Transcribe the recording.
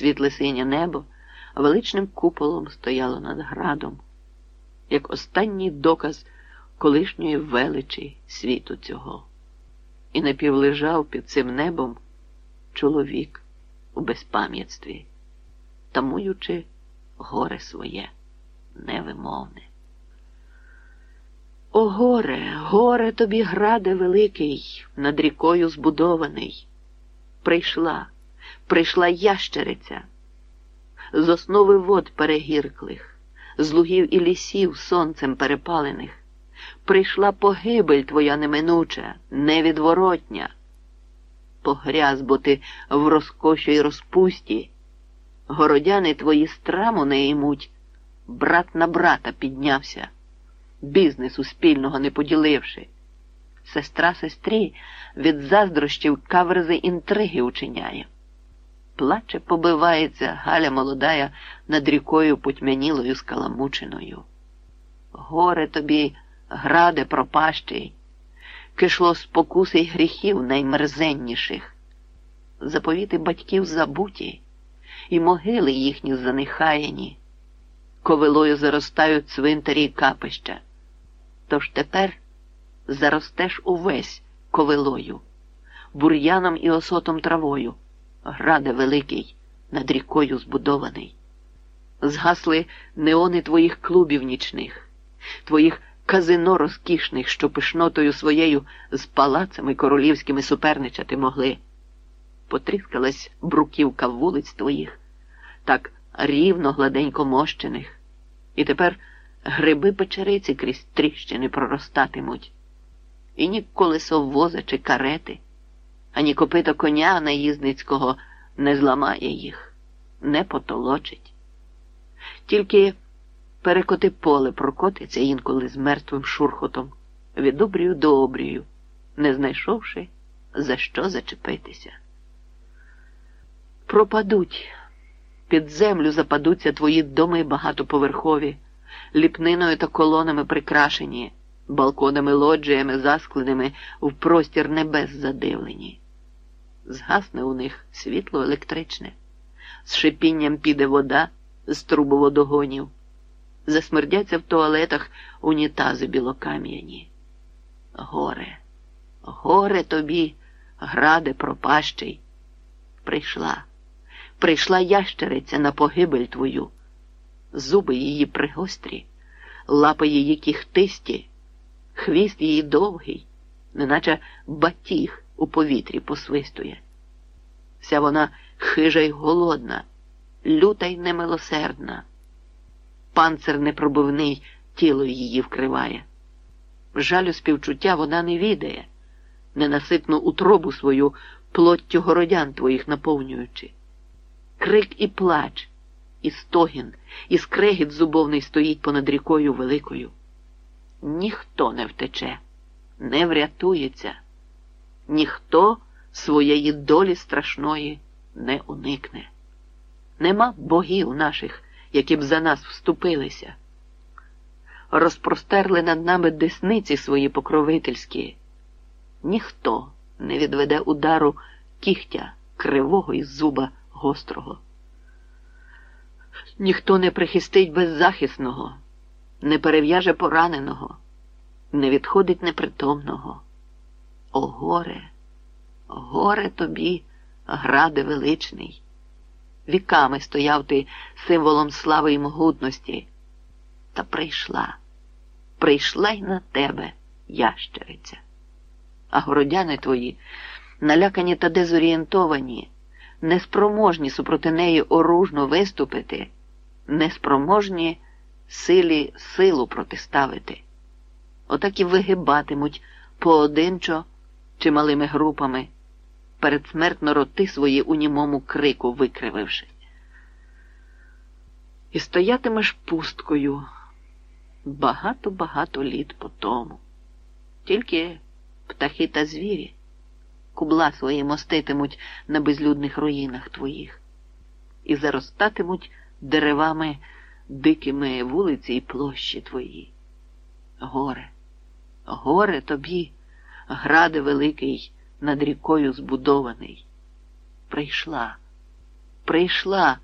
Світле синє небо величним куполом стояло над градом, як останній доказ колишньої величі світу цього. І напівлежав під цим небом чоловік у безпам'ятстві, тамуючи горе своє невимовне. О, горе, горе тобі, граде великий, над рікою збудований. Прийшла, прийшла ящериця, з основи вод перегірклих, з лугів і лісів сонцем перепалених. Прийшла погибель твоя неминуча, невідворотня. Погряз бо ти в розкоші й розпусті, городяни твої страму не ймуть, брат на брата піднявся бізнесу спільного не поділивши. Сестра сестрі від заздрощів каверзи інтриги учиняє. Плаче, побивається Галя молодая над рікою потьмянілою скаламученою. Горе тобі, граде пропащий, кишло спокуси гріхів наймерзенніших, заповіти батьків забуті, і могили їхні занехаяні, ковилою заростають цвинтарі й капища. Тож тепер заростеш увесь ковилою, бур'яном і осотом травою, граде великий, над рікою збудований. Згасли неони твоїх клубів нічних, твоїх казино розкішних, що пишнотою своєю з палацами королівськими суперничати могли. Потріскалась бруківка вулиць твоїх, так рівно гладенько мощених, і тепер гриби печериці крізь тріщини проростатимуть, і ні колесо воза чи карети, ані копито коня наїзницького не зламає їх, не потолочить. Тільки перекоти поле прокотиться інколи з мертвим шурхотом, від обрію до обрію, не знайшовши, за що зачепитися. Пропадуть, під землю западуться твої доми багатоповерхові ліпниною та колонами прикрашені, балконами лоджіями заскленими в простір небес задивлені. Згасне у них світло електричне, з шипінням піде вода з трубоводогонів, засмердяться в туалетах унітази білокам'яні. Горе, горе тобі, граде пропащий. Прийшла, прийшла ящериця на погибель твою зуби її пригострі, лапи її кіхтисті, хвіст її довгий, неначе батіг у повітрі посвистує. Вся вона хижа й голодна, люта й немилосердна. Панцир непробивний тіло її вкриває. Жалю співчуття вона не відає, ненаситну утробу свою плоттю городян твоїх наповнюючи. Крик і плач і стогін, і скрегіт зубовний стоїть понад рікою великою. Ніхто не втече, не врятується, ніхто своєї долі страшної не уникне. Нема богів наших, які б за нас вступилися. Розпростерли над нами десниці свої покровительські. Ніхто не відведе удару кігтя кривого із зуба гострого. Ніхто не прихистить беззахисного, не перев'яже пораненого, не відходить непритомного. О, горе, горе тобі, граде величний. Віками стояв ти символом слави і могутності, та прийшла, прийшла й на тебе ящериця. А городяни твої, налякані та дезорієнтовані, неспроможні супроти неї оружно виступити, неспроможні силі силу протиставити. Отак і вигибатимуть поодинчо чи малими групами, передсмертно роти свої у німому крику викрививши. І стоятимеш пусткою багато-багато літ по тому. Тільки птахи та звірі кубла свої моститимуть на безлюдних руїнах твоїх і заростатимуть деревами дикими вулиці і площі твої. Горе, горе тобі, граде великий, над рікою збудований. Прийшла, прийшла